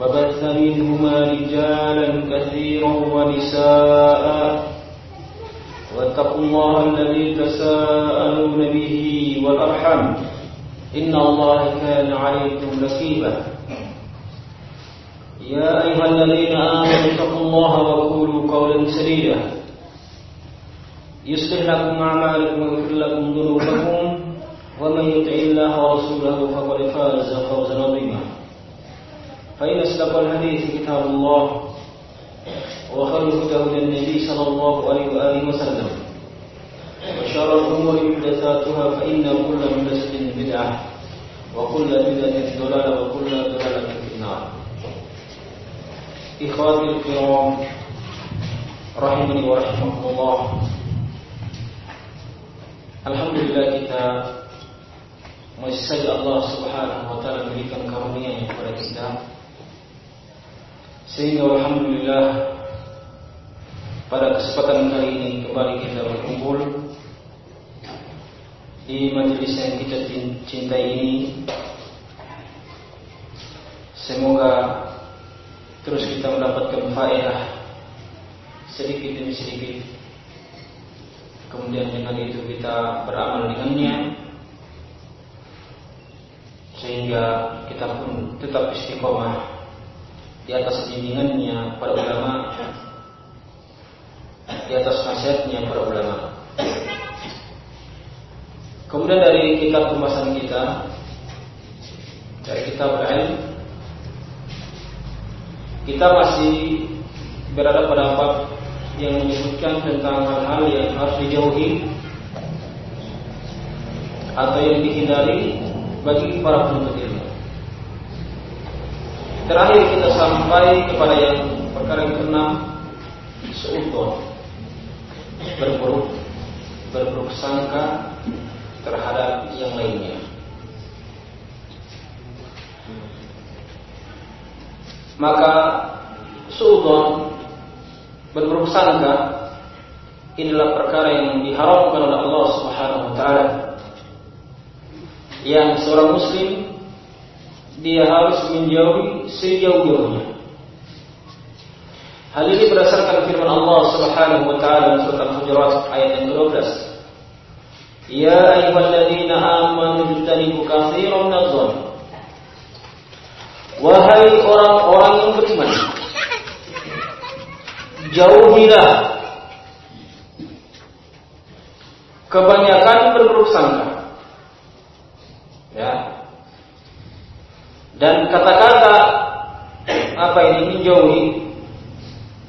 وبث منهما رجالا كثيرا ونساء. واتقوا الله الذي تساءلون به والأرحم إن الله كان عليكم رقيبا. يا أيها الذين آمنوا اتقوا الله وقولوا قولا سديدا. يصلح لكم أعمالكم ويغفر لكم ذنوبكم. ومن يطع الله ورسوله فقد فاز فوزا عظيما. فإن أصدق الحديث كتاب الله وخير الهدى هدى النبي صلى الله عليه وآله وسلم وشر الأمور محدثاتها فإن كل محدثة بدعة وكل بدعة ضلالة وكل ضلالة في النار. إخواتي الكرام rahimani wa rahimakumullah Alhamdulillah kita masih saja Allah Subhanahu wa taala memberikan karunia kepada kita. Sehingga alhamdulillah pada kesempatan kali ini kembali kita berkumpul di majelis yang kita cintai ini. Semoga terus kita mendapatkan faedah sedikit demi sedikit. Kemudian dengan itu kita beramal dengannya. Sehingga kita pun tetap istiqomah di atas bimbingannya para ulama di atas nasihatnya para ulama kemudian dari kitab pembahasan kita dari kitab al kita masih berada pada bab yang menyebutkan tentang hal-hal yang harus dijauhi atau yang dihindari bagi para penuntut. Terakhir kita sampai kepada yang perkara yang keenam seutuh berburuk berburuk sangka terhadap yang lainnya. Maka suudon berburuk sangka inilah perkara yang diharamkan oleh Allah Subhanahu wa taala. Yang seorang muslim dia harus menjauhi sejauh-jauhnya. Hal ini berdasarkan firman Allah Subhanahu wa taala dalam surat Al-Hujurat ayat yang ke-12. Ya ayyuhalladzina amanu ijtanibu katsiran minadh Wahai orang-orang yang beriman, jauhilah kebanyakan berburuk sangka. Ya. Dan kata-kata apa ini menjauhi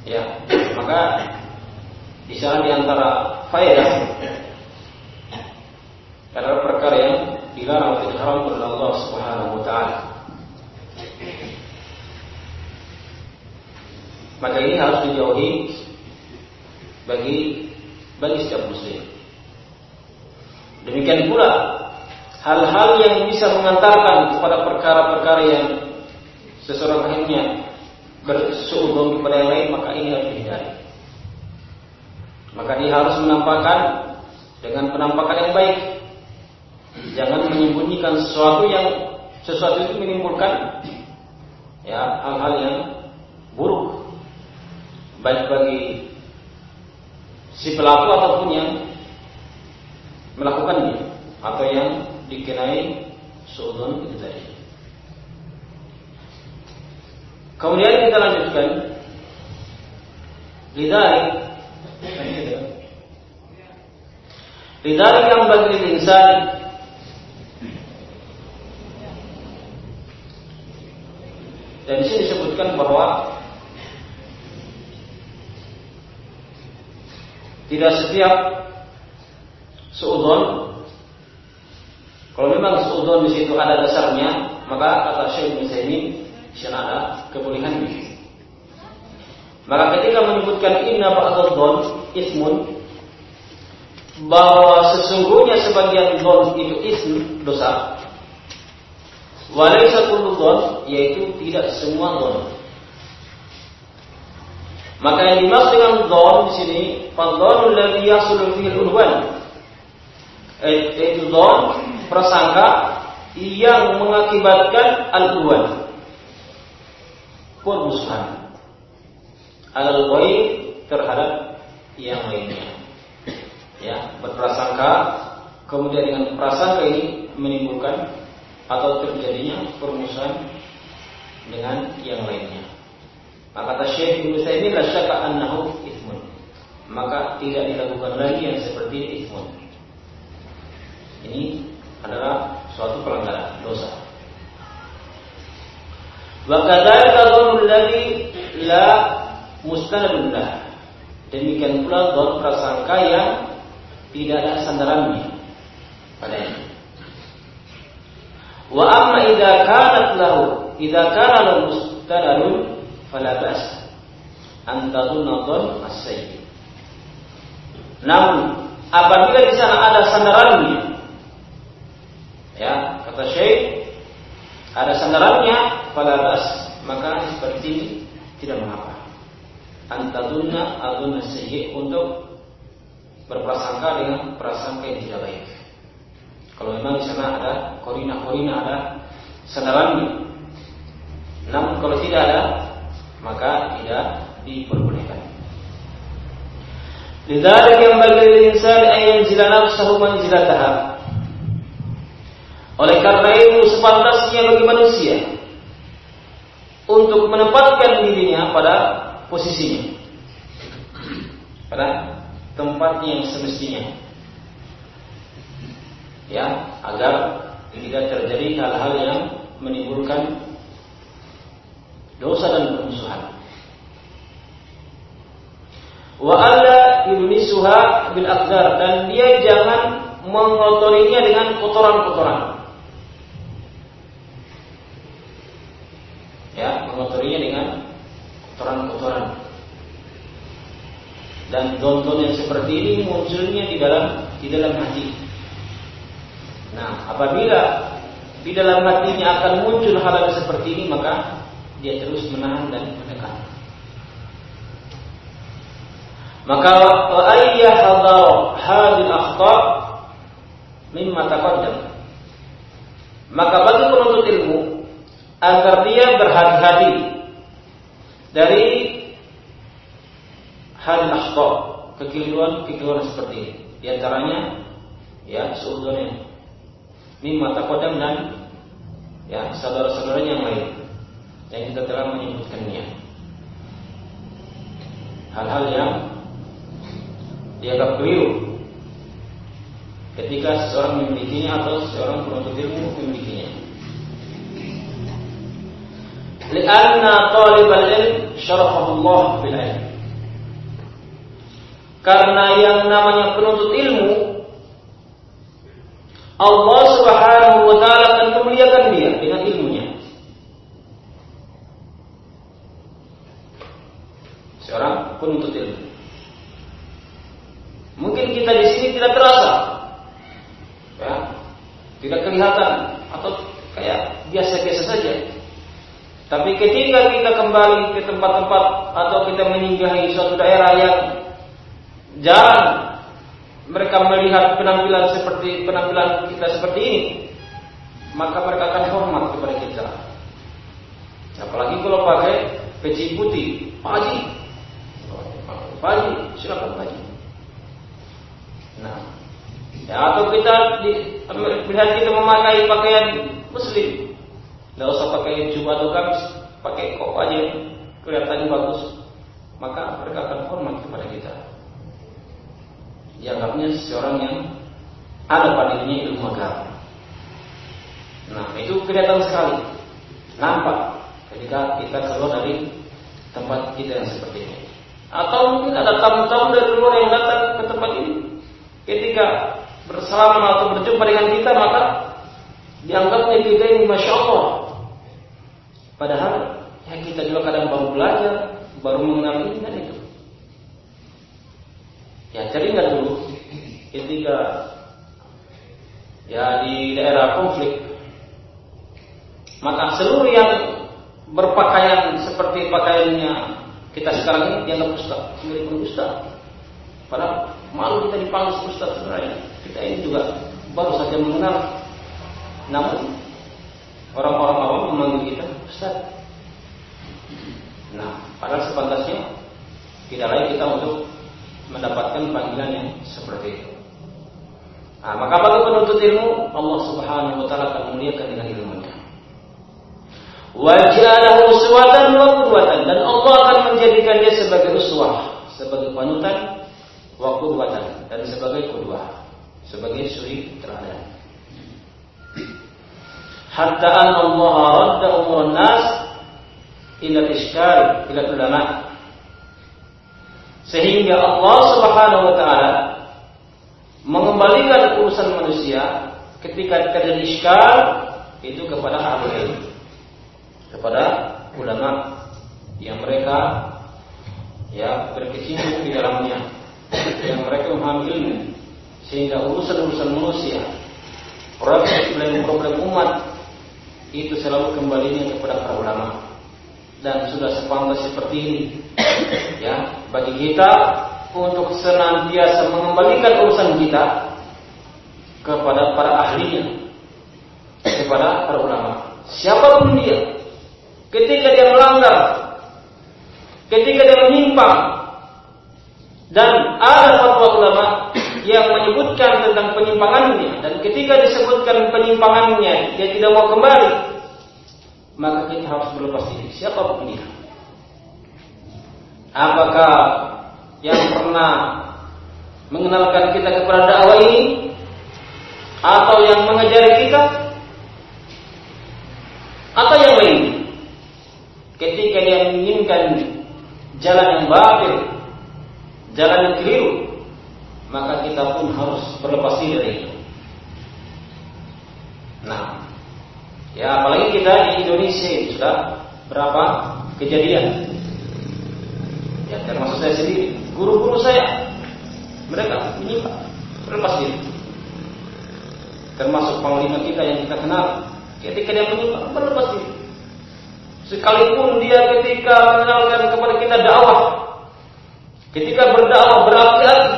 ya, maka di sana di antara faedah adalah perkara yang dilarang atau diharamkan oleh Allah Subhanahu wa taala. Maka ini harus dijauhi bagi bagi setiap muslim. Demikian pula hal-hal yang bisa mengantarkan kepada perkara-perkara yang seseorang akhirnya bersuudon kepada yang lain, maka ini harus dihindari. Maka dia harus menampakkan dengan penampakan yang baik. Jangan menyembunyikan sesuatu yang sesuatu itu menimbulkan ya hal-hal yang buruk baik bagi si pelaku ataupun yang melakukannya atau yang dikenai suudon itu tadi. Kemudian kita lanjutkan. Lidari Lidari yang bagi insan Dan di sini disebutkan bahwa tidak setiap seudon kalau memang seudon di situ ada dasarnya maka kata Syekh Musaimin sana ada kebolehan maka ketika menyebutkan inna ba'dadh ismun bahwa sesungguhnya sebagian don itu ism dosa Walaysa kullu dhon yaitu tidak semua dhon. Maka yang dimaksud dengan dhon di sini fadhonul ladzi yahsulu fihi al-udwan. Yaitu dhon prasangka yang mengakibatkan al-udwan. Permusuhan. Alal ghaib terhadap yang lainnya. Ya, berprasangka kemudian dengan prasangka ini menimbulkan atau terjadinya permusuhan dengan yang lainnya. Maka kata Syekh Ibnu Saimin la syaka annahu ismun. Maka tidak dilakukan lagi yang seperti ismun. Ini adalah suatu pelanggaran dosa. Wa kadzalika dzannul ladzi la mustanadun Demikian pula dzon prasangka yang tidak ada sandarannya padanya. Wa amma idza kanat lahu idza kana lahu mustadarun fala bas an as-sayyi. Namun apabila di sana ada sandarannya ya kata Syekh ada sandarannya fala bas maka seperti ini tidak mengapa. Antadunna adunna sayyi untuk berprasangka dengan prasangka yang tidak baik. Kalau memang di sana ada korina-korina ada sandarannya. Namun kalau tidak ada, maka tidak diperbolehkan. Yang bagi insan ayat yanzila nafsahu manzilataha. Oleh karena itu sepantasnya bagi manusia untuk menempatkan dirinya pada posisinya. Pada tempatnya yang semestinya ya agar tidak terjadi hal-hal yang menimbulkan dosa dan permusuhan. Wa alla yunisuha bil aqdar dan dia jangan mengotorinya dengan kotoran-kotoran. Ya, mengotorinya dengan kotoran-kotoran. Dan don-don yang seperti ini munculnya di dalam di dalam hati. Nah, apabila di dalam hatinya akan muncul hal-hal seperti ini, maka dia terus menahan dan menekan. Maka ayyah hadar hadil akhta mimma taqaddam. Maka bagi penuntut ilmu agar dia berhati-hati dari hadil akhta, kekeliruan-kekeliruan seperti ini. Di antaranya ya seudahnya mimma taqaddam dan ya saudara-saudaranya yang lain yang kita telah menyebutkannya. Hal-hal yang dianggap keliru ketika seseorang memilikinya atau seorang penuntut ilmu memilikinya. Lianna talibal ilm syarafahu Allah bil ilm. Karena yang namanya penuntut ilmu Allah Subhanahu wa taala akan memuliakan dia dengan ilmunya. Seorang penuntut ilmu. Mungkin kita di sini tidak terasa, ya, tidak kelihatan atau kayak biasa-biasa saja. Tapi ketika kita kembali ke tempat-tempat atau kita meninggahi suatu daerah yang jarang mereka melihat penampilan seperti penampilan kita seperti ini, maka mereka akan hormat kepada kita. Apalagi kalau pakai peci putih, Pak Haji, silakan Haji. Nah, ya, atau kita melihat kita memakai pakaian Muslim, tidak usah pakai jubah atau kamis, pakai kok aja kelihatan bagus, maka mereka akan hormat artinya seorang yang ada pada dirinya ilmu agama. Nah, itu kelihatan sekali. Nampak ketika kita keluar dari tempat kita yang seperti ini. Atau mungkin ada tamu-tamu dari luar yang datang ke tempat ini. Ketika bersalaman atau berjumpa dengan kita, maka dianggapnya kita ini Masya Allah. Padahal ya kita juga kadang baru belajar, baru mengenal ini dan itu. Ya jadi nggak dulu ketika ya di daerah konflik maka seluruh yang berpakaian seperti pakaiannya kita sekarang ini dianggap sendiri pun ustaz. Padahal malu kita dipanggil ustaz sebenarnya. Kita ini juga baru saja mengenal. Namun orang-orang awam memanggil kita ustaz. Nah, padahal sepantasnya tidak lain kita untuk mendapatkan panggilan yang seperti itu. Nah, maka bagi penuntut ilmu, Allah Subhanahu wa taala akan memuliakan dengan ilmunya. Wajalahu uswatan wa qudwatan dan Allah akan menjadikan dia sebagai uswah, sebagai panutan wa qudwatan dan sebagai qudwah, sebagai suri teladan. Hatta an Allah radda umur nas ila iskal ila ulama. Sehingga Allah Subhanahu wa taala mengembalikan urusan manusia ketika terjadi iskal itu kepada ahli ilmu kepada ulama yang mereka ya berkecimpung di dalamnya yang mereka ilmu. Sehingga urusan-urusan manusia problem-problem umat itu selalu kembalinya kepada para ulama dan sudah sepantas seperti ini. Ya bagi kita untuk senantiasa mengembalikan urusan kita kepada para ahlinya kepada para ulama. Siapa pun dia ketika dia melanggar, ketika dia menyimpang, dan ada fatwa ulama yang menyebutkan tentang penyimpangannya, dan ketika disebutkan penyimpangannya, dia tidak mau kembali, maka kita harus berlepas diri, siapa pun dia. Apakah yang pernah mengenalkan kita kepada dakwah ini atau yang mengajari kita atau yang lain ketika dia menginginkan jalan yang batil, jalan yang keliru, maka kita pun harus berlepas diri dari itu. Nah, ya apalagi kita di Indonesia sudah berapa kejadian. Ya termasuk saya sendiri, guru-guru saya mereka menyimpang, berlepas diri. Termasuk panglima kita yang kita kenal, ketika dia menyimpang berlepas diri. Sekalipun dia ketika mengenalkan kepada kita dakwah, ketika berdakwah berapi-api,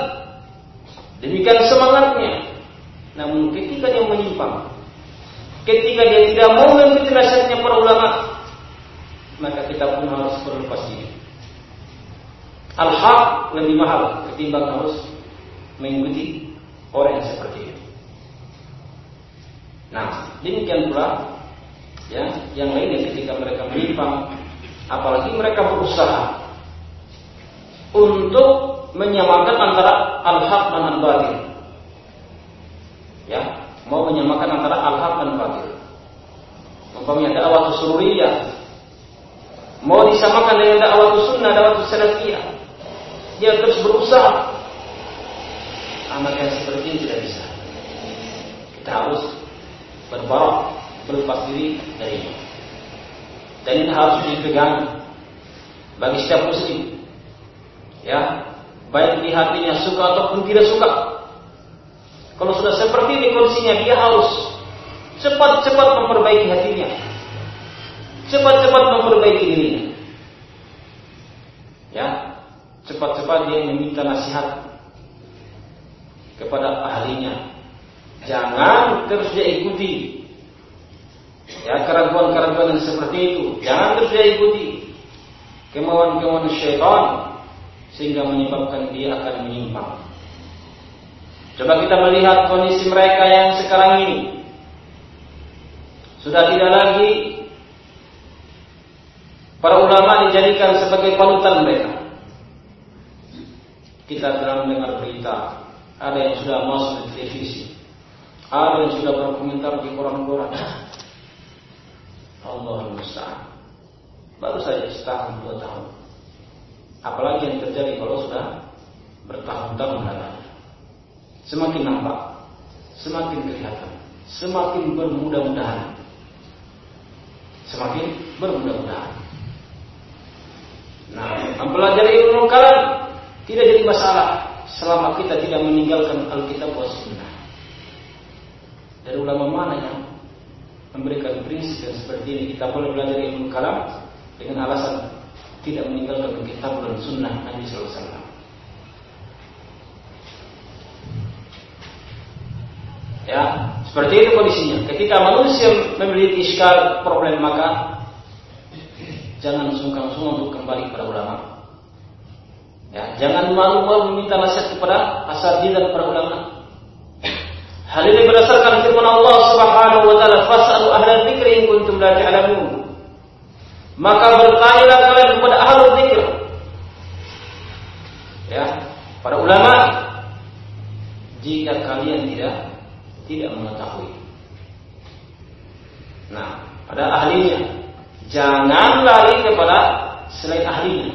demikian semangatnya. Namun ketika dia menyimpang, ketika dia tidak mau mengikuti nasihatnya para ulama, maka kita pun harus berlepas diri. Al-haq lebih mahal ketimbang harus mengikuti orang yang seperti itu. Nah, demikian pula ya yang lainnya ketika mereka menyimpang apalagi mereka berusaha untuk menyamakan antara al-haq dan al-batil ya mau menyamakan antara al-haq dan umpamanya dakwah sururiyah mau disamakan dengan dakwah sunnah dakwah salafiyah dia terus berusaha anak yang seperti ini tidak bisa kita harus berbarok berlepas diri darinya. Dan ini harus dipegang bagi setiap muslim. Ya, baik di hatinya suka ataupun tidak suka. Kalau sudah seperti ini kondisinya, dia harus cepat-cepat memperbaiki hatinya. Cepat-cepat memperbaiki dirinya. Ya, cepat-cepat dia meminta nasihat kepada ahlinya. Jangan terus dia ikuti ya keraguan-keraguan yang seperti itu jangan terus dia ikuti kemauan-kemauan syaitan sehingga menyebabkan dia akan menyimpang coba kita melihat kondisi mereka yang sekarang ini sudah tidak lagi para ulama dijadikan sebagai panutan mereka kita telah mendengar berita ada yang sudah masuk di televisi, ada yang sudah berkomentar di koran-koran. Allah musta'an. Baru saja setahun dua tahun. Apalagi yang terjadi kalau sudah bertahun-tahun lamanya. Semakin nampak, semakin kelihatan, semakin bermudah-mudahan. Semakin bermudah-mudahan. Nah, mempelajari ilmu kalam tidak jadi masalah selama kita tidak meninggalkan Alkitab wa Sunnah. Dari ulama mana yang memberikan prinsip seperti ini kita boleh belajar ilmu kalam dengan alasan tidak meninggalkan kitab dan sunnah Nabi Sallallahu Alaihi Wasallam. Ya, seperti itu kondisinya. Ketika manusia memiliki iskal problem maka jangan sungkan-sungkan untuk kembali kepada ulama. Ya, jangan malu-malu meminta nasihat kepada asatidz dan para ulama. Hal ini berdasarkan firman Allah Subhanahu wa taala, "Fas'alu ahla dzikri in kuntum la ta'lamun." Maka bertanyalah kalian kepada ahli dzikir. Ya, para ulama jika kalian tidak tidak mengetahui. Nah, pada ahlinya. Jangan lari kepada selain ahlinya.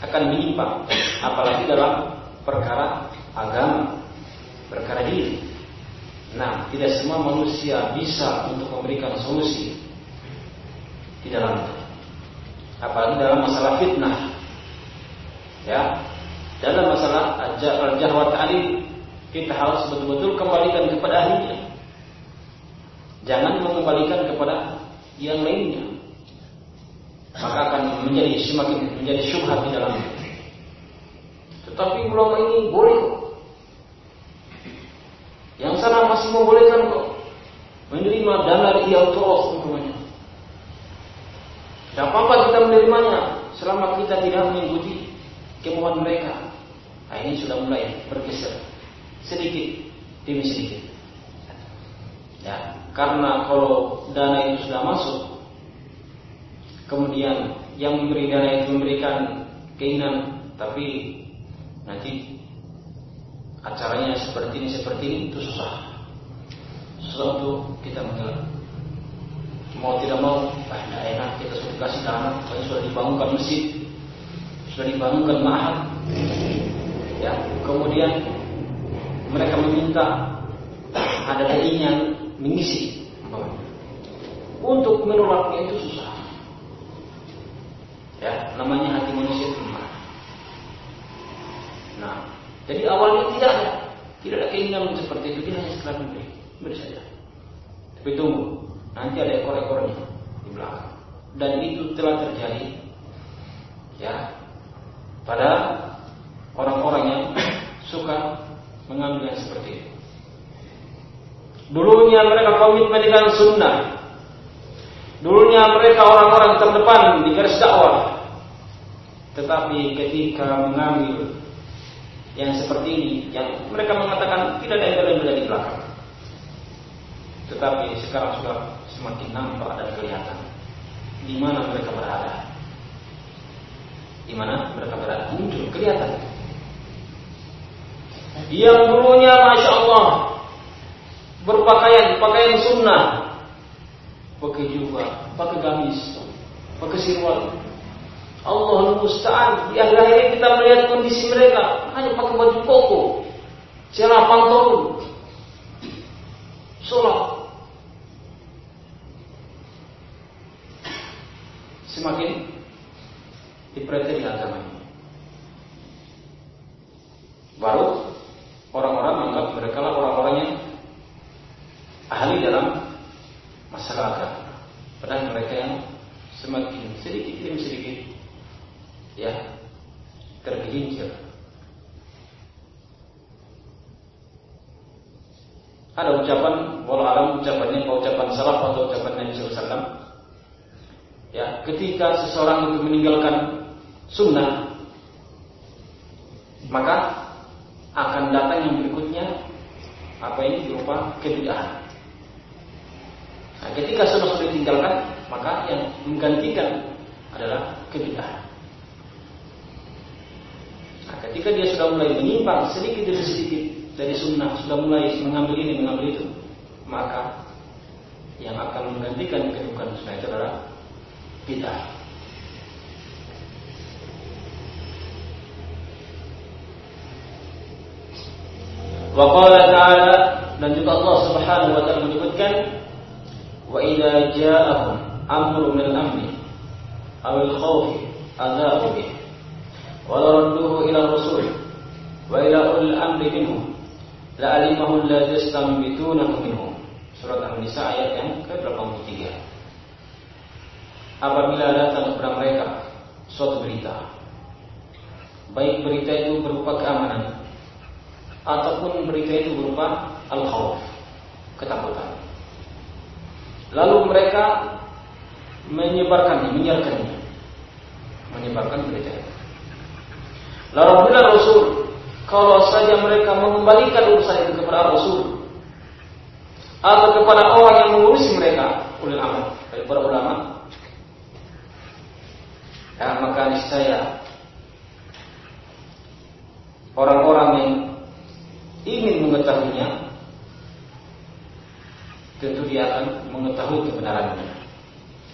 Akan menyimpang. Apalagi dalam perkara agama. Perkara diri. Nah, tidak semua manusia bisa untuk memberikan solusi di dalam. Apalagi dalam masalah fitnah. Ya, dalam masalah al-jahwat alim kita harus betul-betul kembalikan kepada ahlinya. Jangan mengembalikan kepada yang lainnya. Maka akan menjadi semakin menjadi syubhat di dalamnya. Tetapi ulama ini boleh kok. Yang sana masih membolehkan kok. Menerima dana dari terus umpamanya. Tidak apa-apa kita menerimanya selama kita tidak mengikuti kemauan mereka. Nah ini sudah mulai bergeser sedikit demi sedikit. Ya, karena kalau dana itu sudah masuk, kemudian yang memberi dana itu memberikan keinginan, tapi nanti acaranya seperti ini seperti ini itu susah. Susah untuk kita mengelak. Mau tidak mau, ah, tidak enak kita sudah kasih tanah, sudah dibangunkan masjid, sudah dibangunkan mahal, ya kemudian mereka meminta ada keinginan mengisi. Untuk menolaknya itu susah. Ya namanya hati manusia itu nah jadi awalnya tidak ada. Tidak ada keinginan seperti itu. Dia hanya sekedar memberi. Beri saja. Tapi tunggu. Nanti ada ekor-ekornya di belakang. Dan itu telah terjadi. Ya. Pada orang-orang yang suka mengambil yang seperti itu. Dulunya mereka komitmen dengan sunnah. Dulunya mereka orang-orang terdepan di garis dakwah. Tetapi ketika mengambil yang seperti ini, yang mereka mengatakan tidak ada yang berada di belakang. Tetapi sekarang sudah semakin nampak dan kelihatan di mana mereka berada. Di mana mereka berada muncul kelihatan yang dulunya masya Allah berpakaian pakaian sunnah, pakai juga, pakai gamis, pakai sirwal. Allah musta'an. Di akhir ini kita melihat kondisi mereka hanya pakai baju koko, celah pantun, sholat. Semakin diperhatikan agama ini. Baru orang-orang menganggap mereka lah orang-orang yang ahli dalam masalah agama. Padahal mereka yang semakin sedikit demi sedikit ya tergelincir. Ada ucapan, walau alam ucapannya ucapan salaf atau ucapan Nabi SAW. Ya, ketika seseorang itu meninggalkan sunnah, maka akan datang yang berikutnya apa ini berupa kebid'ahan. Nah, ketika sudah sudah ditinggalkan, maka yang menggantikan adalah kebid'ahan. Nah, Ketika dia sudah mulai menyimpang sedikit demi sedikit dari sunnah, sudah mulai mengambil ini, mengambil itu, maka yang akan menggantikan kedudukan sunnah itu adalah bid'ah. Wa qala ta'ala dan juga Allah Subhanahu wa taala menyebutkan wa idza aw al-khawfi adzaa'u bih wa radduhu ila rasul wa ila ulil amri minhum. La'alimahu alladhi yastanbitunahu minhum surat An-Nisa ayat yang ke-83. Apabila datang kepada mereka suatu berita baik berita itu berupa keamanan ataupun berita itu berupa al-khawf, ketakutan. Lalu mereka menyebarkannya, menyiarkannya. Menyebarkan berita. Lalu bila Rasul, kalau saja mereka mengembalikan urusan itu kepada Rasul atau kepada orang yang mengurusi mereka, ulil amal, dari para ulama, ya, maka niscaya orang-orang yang ingin mengetahuinya, tentu dia akan mengetahui kebenarannya.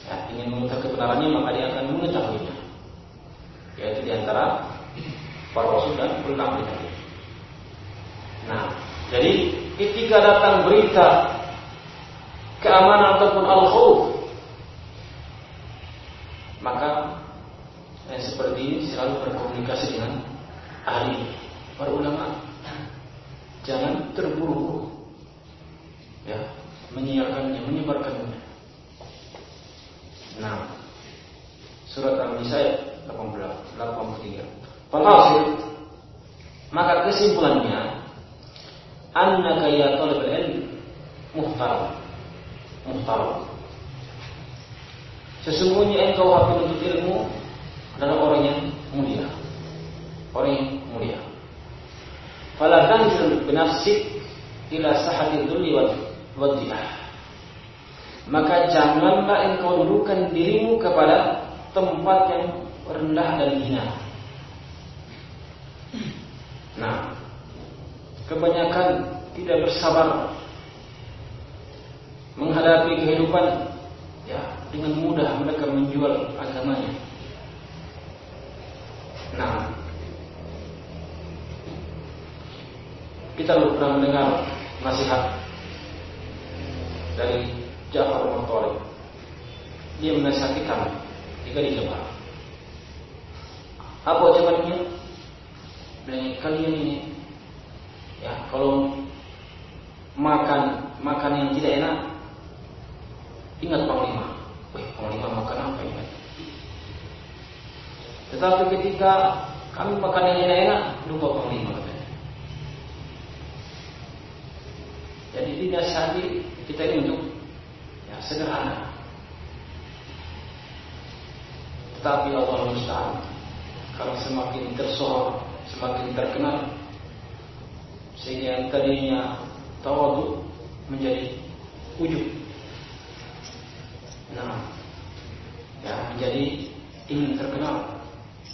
Ya, ingin mengetahui kebenarannya maka dia akan mengetahuinya. Yaitu di antara para rasul dan ulama. Nah, jadi ketika datang berita keamanan ataupun al-khawf maka yang seperti ini selalu berkomunikasi dengan ahli para ulama Jangan terburu-buru ya, menyiarkannya, menyebarkannya. Nah, surat Al-Nisa 83. Falhasil, maka kesimpulannya annaka ya talibul ilm muhtaram. Muhtaram. Sesungguhnya engkau wahai penuntut ilmu adalah orang yang mulia. Orang yang mulia. Fala tanzil binafsik ila sahati dhulli wadiyah. Maka janganlah engkau dudukkan dirimu kepada tempat yang rendah dan hina. Nah, kebanyakan tidak bersabar menghadapi kehidupan ya dengan mudah mereka menjual agamanya. Nah, Kita belum pernah mendengar nasihat dari Ja'far bin Dia menasihati kami jika dijebak. Apa ucapannya? Dan kalian ini ya kalau makan makan yang tidak enak ingat panglima. Wih, panglima makan apa ini? Tetapi ketika kami makan yang tidak enak lupa panglima. Jadi tidak dinasihati kita ini untuk sederhana. Tetapi Allah musta'an kalau semakin tersohor, semakin terkenal sehingga yang tadinya tawadu menjadi ujub. Nah, ya menjadi ingin terkenal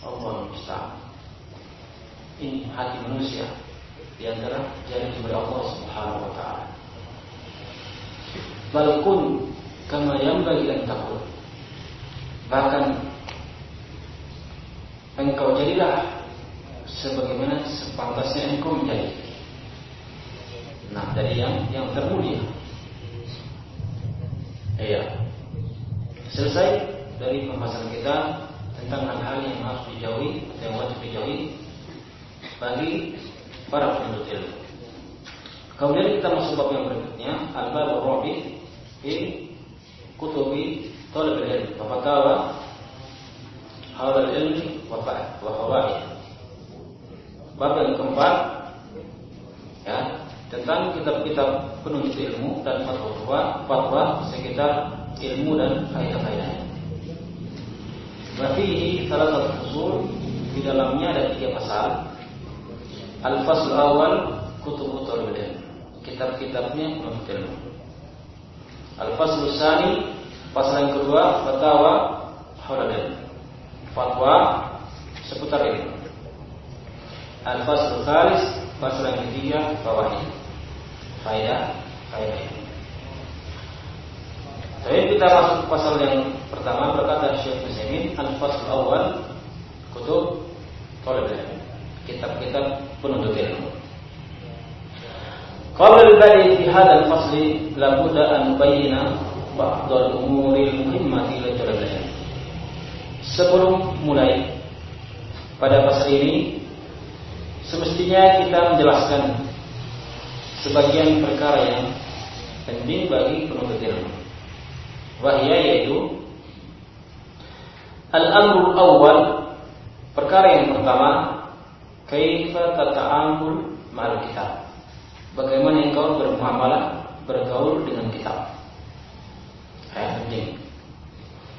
Allah musta'an. Ini hati manusia di antara jari kepada Allah Subhanahu wa taala. Balkun kama yang bagi dan takut. Bahkan engkau jadilah sebagaimana sepantasnya engkau menjadi. Nah, dari yang yang termulia. Iya. Selesai dari pembahasan kita tentang hal-hal yang harus dijauhi, yang wajib dijauhi bagi para penuntut ilmu. Kemudian kita masuk bab yang berikutnya, al-bab rabi kutubi talab ilm wa fatawa hal ilmi wa wa fawaid. Bab yang keempat ya, tentang kitab-kitab penuntut ilmu dan fatwa fatwa sekitar ilmu dan kaidah-kaidahnya. Wafihi salah satu usul di dalamnya ada tiga pasal Al-Fasl awal Kutub Talibul Kitab-kitabnya penuntut ilmu. Al-Fasl Sani Pasal yang kedua Fatwa Hauladil Fatwa seputar ini. Al-Fasl Thalis Fasal yang ketiga Faidah Faidah ini. Tapi kita masuk ke pasal yang pertama berkata Syekh Muslimin Al-Fasl Awal Kutub Tolib Kitab-kitab penuntut ilmu. Qabla al-badi fi hadha al-fasl la budda an ba'd al-umuri al-muhimmati li Sebelum mulai pada pasal ini semestinya kita menjelaskan sebagian perkara yang penting bagi penuntut ilmu. Wahia yaitu al-amrul awal perkara yang pertama kaifa tata'amul ma'al kitab. Bagaimana engkau bermuamalah bergaul dengan kitab. Eh, penting.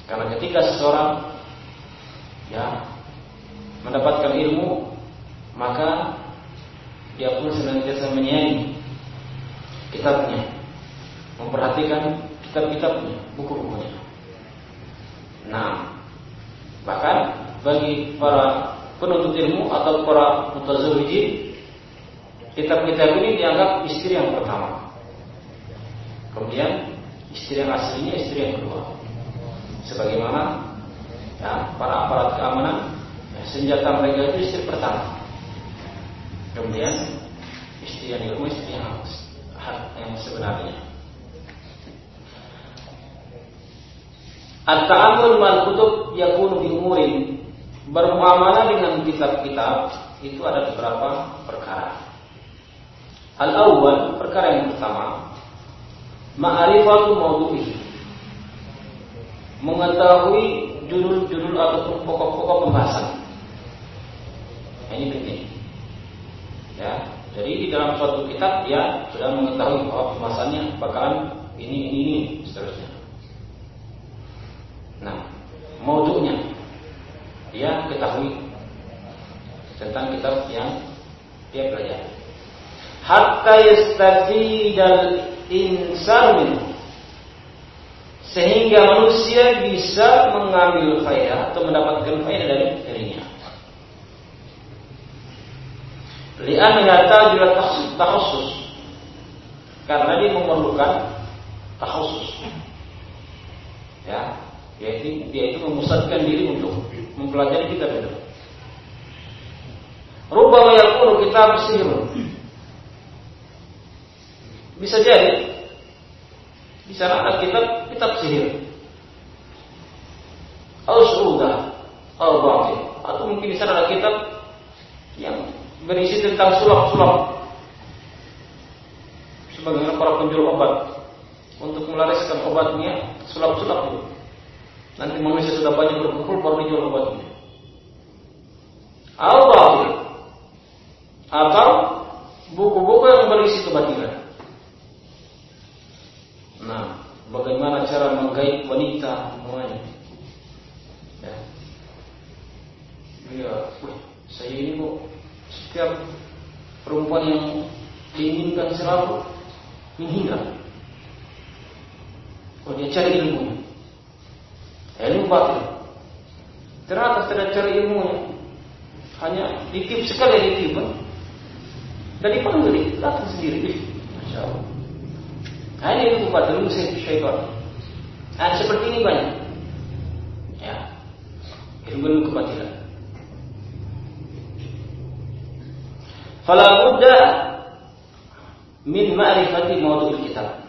Karena ketika seseorang ya mendapatkan ilmu maka dia pun senantiasa menyayangi kitabnya, memperhatikan kitab-kitabnya, buku-bukunya. Nah, bahkan bagi para penuntut ilmu atau para mutazawijin, kitab-kitab ini dianggap istri yang pertama. Kemudian istri yang aslinya istri yang kedua. Sebagaimana ya, para aparat keamanan ya, senjata mereka itu istri pertama. Kemudian istri yang ilmu istri yang yang sebenarnya. At-ta'amul mal kutub yakunu bi bermuamalah dengan kitab-kitab itu ada beberapa perkara. Al-awwal perkara yang pertama ma'rifatu mawdu'i mengetahui judul-judul ataupun pokok-pokok pembahasan. Ini penting. Ya, jadi di dalam suatu kitab dia sudah mengetahui bahwa pembahasannya bakalan ini ini ini seterusnya. Nah, modulnya dia ketahui tentang kitab yang dia pelajari. Hatta yastafidal insan sehingga manusia bisa mengambil faedah atau mendapatkan faedah dari darinya. Lian juga takhusus karena dia memerlukan takhusus. Ya, yaitu dia itu memusatkan diri untuk mempelajari kitab itu. Rubama yakunu kitab sihir. Bisa jadi. Di sana ada kitab kitab sihir. Atau sudah, atau atau mungkin di sana ada kitab yang berisi tentang sulap-sulap. Sebagaimana para penjual obat. Untuk melariskan obatnya sulap-sulap itu. Nanti manusia sudah banyak berkumpul baru dijual obatnya. Atau atau buku-buku yang berisi kebatilan nah bagaimana cara menggait wanita semuanya ya, ya saya ini kok setiap perempuan yang diinginkan selalu menghindar. Oh dia cari ilmu. Ilmu batin. Ternyata tidak cari ilmunya. Hanya ditip sekali ditip. Dan dipanggil datang sendiri. Ini ilmu batin, ilmu syaitan. Nah, seperti ini banyak. Ya. Ilmu kebatilan. Fala budda min ma'rifati mawdu'il kitab.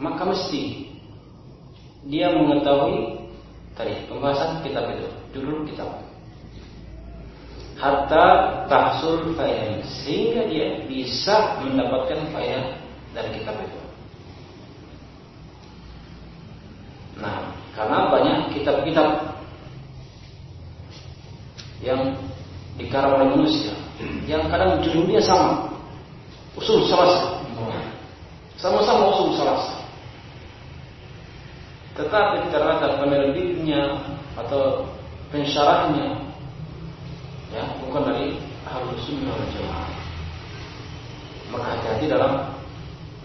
Maka mesti dia mengetahui tadi pembahasan kitab itu, judul kitab. Hatta tahsul faedah sehingga dia bisa mendapatkan faedah dari kitab itu. Nah, karena banyak kitab-kitab yang dikarang oleh manusia yang kadang judulnya sama. Usul salasa sama-sama usul salasa tetapi ternyata penerbitnya atau pensyarahnya. Ya bukan dari ahlu sunnah wal jamaah. Maka hati-hati dalam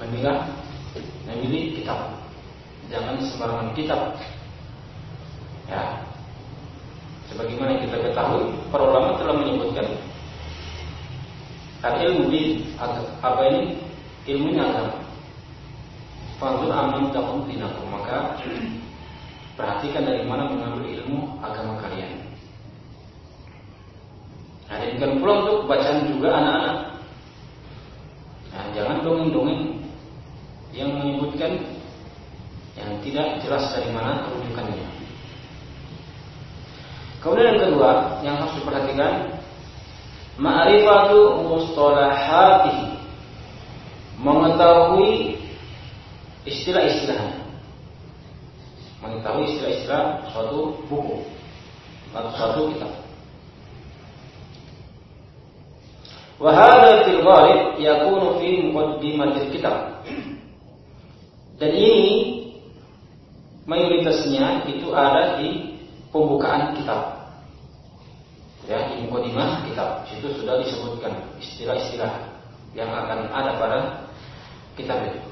memilih memilih kitab. Jangan sembarangan kitab ya sebagaimana kita ketahui para ulama telah menyebutkan Al ilmu di apa ini? Ilmunya agama. Fanzur aman takum dinakum maka perhatikan dari mana mengambil ilmu agama kalian. Nah, demikian pula untuk bacaan juga anak-anak. Nah, jangan dongeng-dongeng yang menyebutkan yang tidak jelas dari mana rujukannya. Kemudian yang kedua yang harus diperhatikan ma'rifatu mustalahatihi mengetahui istilah-istilahnya mengetahui istilah-istilah suatu buku atau suatu kitab Wahada fil ghalib yakunu fi muqaddimatil kitab. Dan ini mayoritasnya itu ada di pembukaan kitab. Di muqaddimah kitab. Situ sudah disebutkan istilah-istilah yang akan ada pada kitab itu.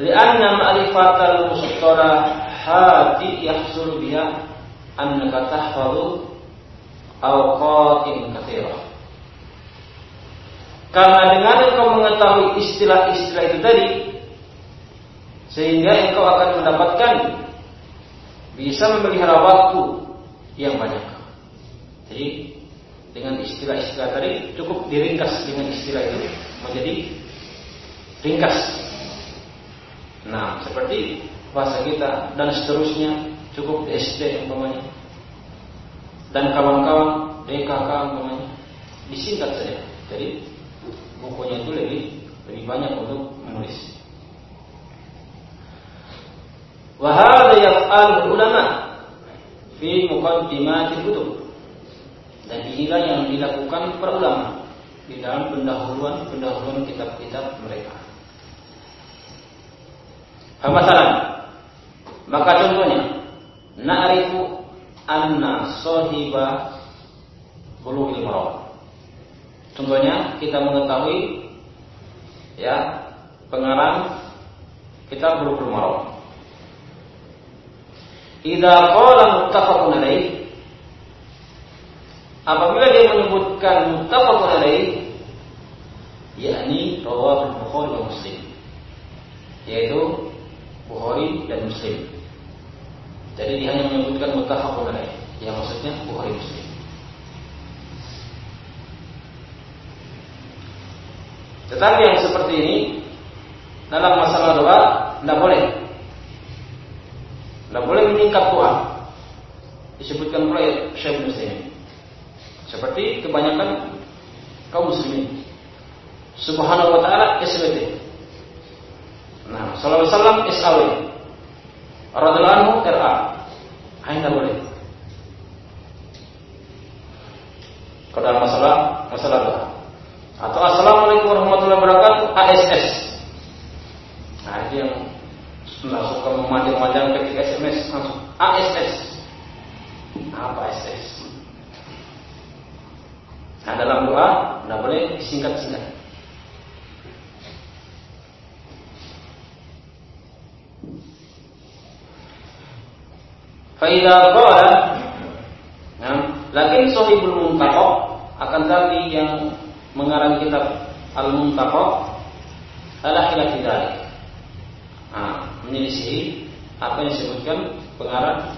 Lianna ma'rifatal hati yahsul biha annaka tahfadhu awqatin katsirah. Karena dengan engkau mengetahui istilah-istilah itu tadi, sehingga engkau akan mendapatkan bisa memelihara waktu yang banyak. Jadi dengan istilah-istilah tadi cukup diringkas dengan istilah itu menjadi ringkas. Nah, seperti bahasa kita dan seterusnya cukup SD umpamanya dan kawan-kawan DKK umpamanya disingkat saja. Jadi bukunya itu lebih lebih banyak untuk menulis. Wahada yaf'al ulama fi muqaddimatil kutub. Dan inilah yang dilakukan para di dalam pendahuluan-pendahuluan kitab-kitab mereka. Masalah. Maka contohnya, na'rifu anna sahiba bulughil maram Contohnya kita mengetahui ya pengarang kita Bulughul Maram. Idza qala muttafaqun alaih apabila dia menyebutkan muttafaqun alaih yakni rawahul Bukhari dan Muslim yaitu Bukhari dan Muslim. Jadi dia hanya menyebutkan muttafaqun alaih yang maksudnya Bukhari Muslim. Tetapi yang seperti ini dalam masalah doa tidak boleh. Tidak boleh meningkat doa. Disebutkan oleh Syekh Muslim. Seperti kebanyakan kaum muslimin. Subhanahu wa ta'ala SWT. Nah, sallallahu alaihi wasallam SAW. RA. Hanya boleh. Kalau masalah masalah doa. Atau Assalamualaikum warahmatullahi wabarakatuh ASS. Nah ini yang langsung suka memanjang-manjang ketik SMS langsung ASS. Apa ASS? Nah dalam doa tidak boleh singkat-singkat. Faidah qala Nah, lakin sahibul muntaqab akan tadi yang mengarang kitab Al-Muntaqa ala khilaf dzalik. Nah, menyelisih apa yang disebutkan pengarang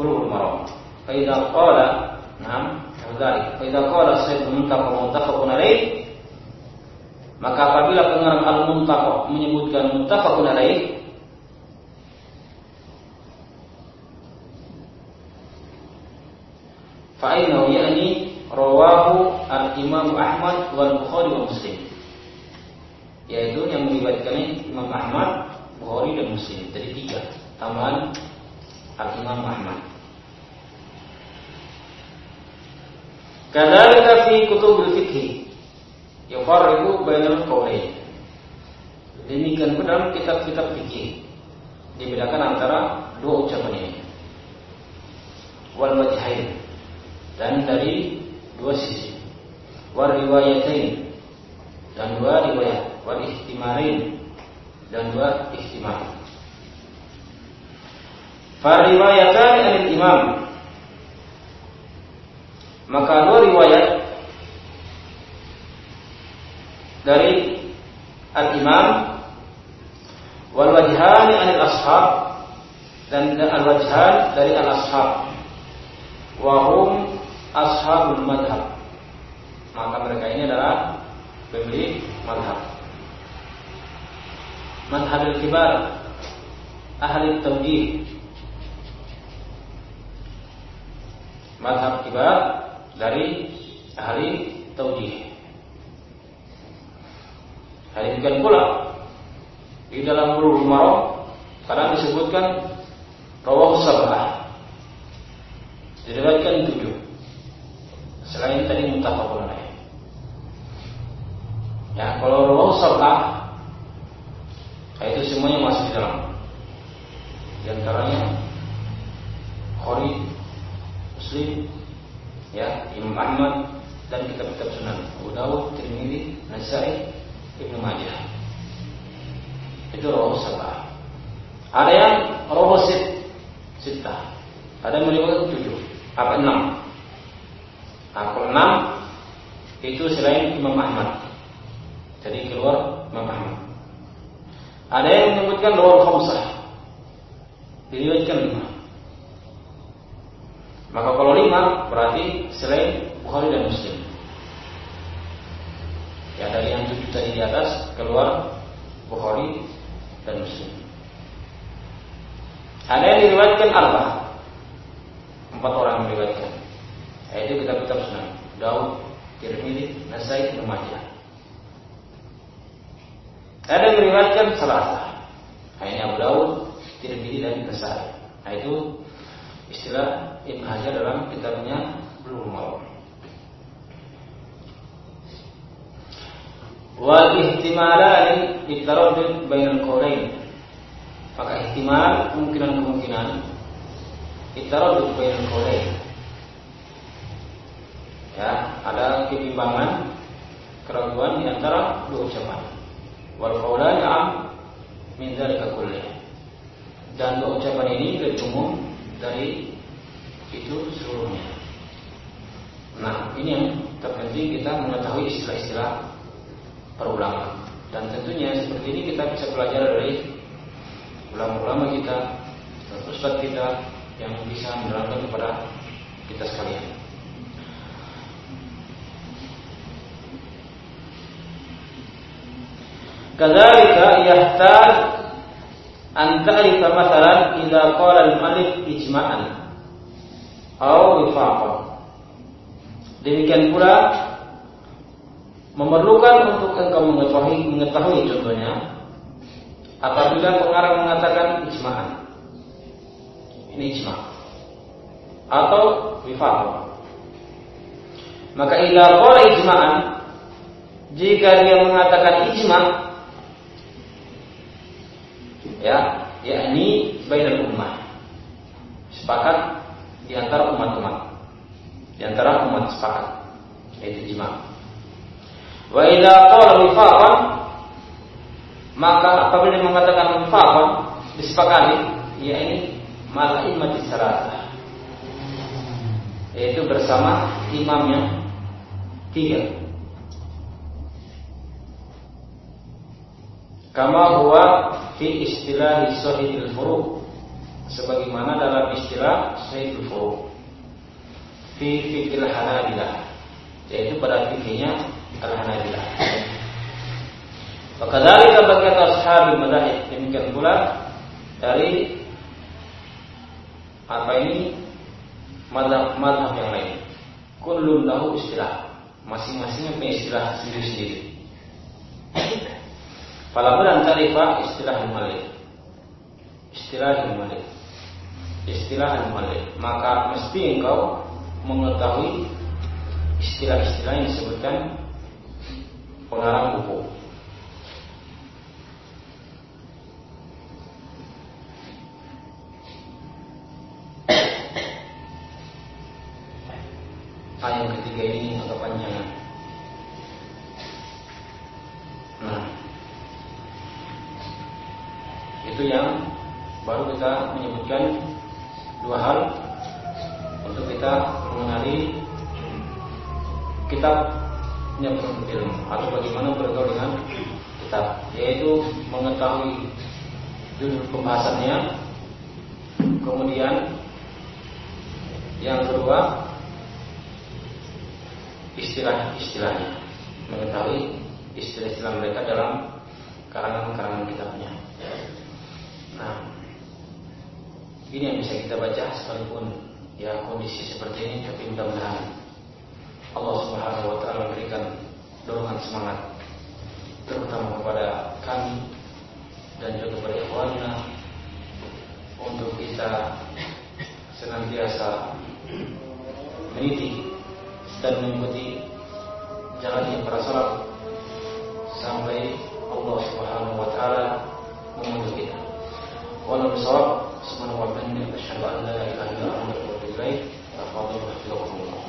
Bulughul Maram. Fa qala, nam, Fa idza qala sayyid Muntaqa muttafaqun alaih maka apabila pengarang Al-Muntaqa menyebutkan muttafaqun alaih fa'inahu yakni rawahu al-Imam Ahmad wal Bukhari wa Muslim. Yaitu yang meriwayatkan Imam Ahmad, Bukhari dan Muslim. Jadi tiga tambahan al-Imam Ahmad. Kadzalika fi kutubul fiqh yufarriqu bainal qawlain. Demikian pula dalam kitab-kitab fikih dibedakan antara dua ucapan ini. Wal wajhain dan dari dua sisi. War riwayatain. Dan dua riwayat. War ihtimarin. Dan dua ihtimal far riwayatan anil imam maka dua riwayat dari al-imam wal wajhani anil ashab dan al wajhan dari al ashab wa hum ashabul madhab. Maka mereka ini adalah pemilik madhab. Madhab al-kibar ahli tawjih madhab kibar dari ahli Hal ini pula di dalam Bulughul Maram kadang disebutkan rawah sab'ah. Diriwayatkan tujuh. Selain tadi mutafaqun alaih. Ya, kalau rawah sab'ah itu semuanya masih di dalam. Di antaranya Khori, Muslim, ya, Imam Ahmad dan kitab-kitab Sunan Abu Dawud, Tirmidzi, Nasai, Ibnu Majah. Itu roh sabah. Ada yang roh sit, sita. Ada yang melibatkan tujuh. Apa enam? Nah, kalau enam itu selain Imam Ahmad. Jadi keluar Imam Ahmad. Ada yang menyebutkan roh khamsah. Diriwayatkan lima. Maka kalau lima berarti selain Bukhari dan Muslim. Ya dari yang tujuh tadi di atas keluar Bukhari dan Muslim. Ada yang diriwayatkan arba. Empat orang yang diriwayatkan. Yaitu kitab-kitab sunan. Daud, Tirmidzi, Nasai, Ibnu Majah. Ada yang diriwayatkan salah. Nah, ini Abu Daud, Tirmidzi dan Nasai. Nah itu istilah Ibnu Hajar dalam kitabnya Bulughul Maram. wal ihtimalani itaraddud bainal qawlain. Maka ihtimal? Kemungkinan-kemungkinan. Itaraddud bainal qawlain. Ya ada kebimbangan keraguan di antara dua ucapan. Wal qawlan am min dzalika kullih dan dua ucapan ini dari itu seluruhnya nah ini yang terpenting kita mengetahui istilah-istilah para ulama. Dan tentunya seperti ini kita bisa belajar dari ulama-ulama kita, ustaz kita yang bisa menerangkan kepada kita sekalian. Kadzalika yahtaj an ta'rifa mathalan idza qala al-malik ijma'an aw wifaqan. Demikian pula memerlukan untuk engkau mengetahui mengetahui contohnya apabila pengarang mengatakan ijma'an ini ijma atau wifaq maka ila qala ijma'an jika dia mengatakan ijma ya yakni bainal ummah. Sepakat di antara umat-umat. Di antara umat sepakat. Yaitu ijma' Wa idza qala wifaqan maka apabila dia mengatakan wifaqan disepakati ya ini malah imati salasa yaitu bersama imamnya. Tiga kama huwa fi istilah sahihil furu sebagaimana dalam istilah sahihil furu fi fikil hanabilah yaitu pada fikihnya Al-Hanabilah. Wakadhalika bagi ashabi madahib demikian pula dari apa ini madhab-madhab yang lain. Kullun lahu istilah. Masing-masing punya istilah sendiri-sendiri. Fala bulan tarifa istilah malik. Istilah malik. Istilah malik. Maka mesti engkau mengetahui istilah-istilah yang disebutkan pengarang buku. Ayat ketiga ini agak panjang. Nah, itu yang baru kita menyebutkan dua hal untuk kita mengenali kitab Ini penuntut ilmu. Atau bagaimana bergaul dengan kitab, yaitu mengetahui judul pembahasannya, kemudian yang kedua istilah-istilahnya, mengetahui istilah-istilah mereka dalam karangan-karangan kitabnya. Nah, ini yang bisa kita baca sekalipun ya kondisi seperti ini, tapi mudah-mudahan Allah Subhanahu wa taala memberikan dorongan semangat terutama kepada kami dan juga kepada ikhwannya untuk kita senantiasa meniti dan mengikuti jalan yang para salaf sampai Allah Subhanahu wa taala memutus kita. Walau bisawab subhanahu wa ta'ala asyhadu an la ilaha illa anta astaghfiruka wa atubu ilaik.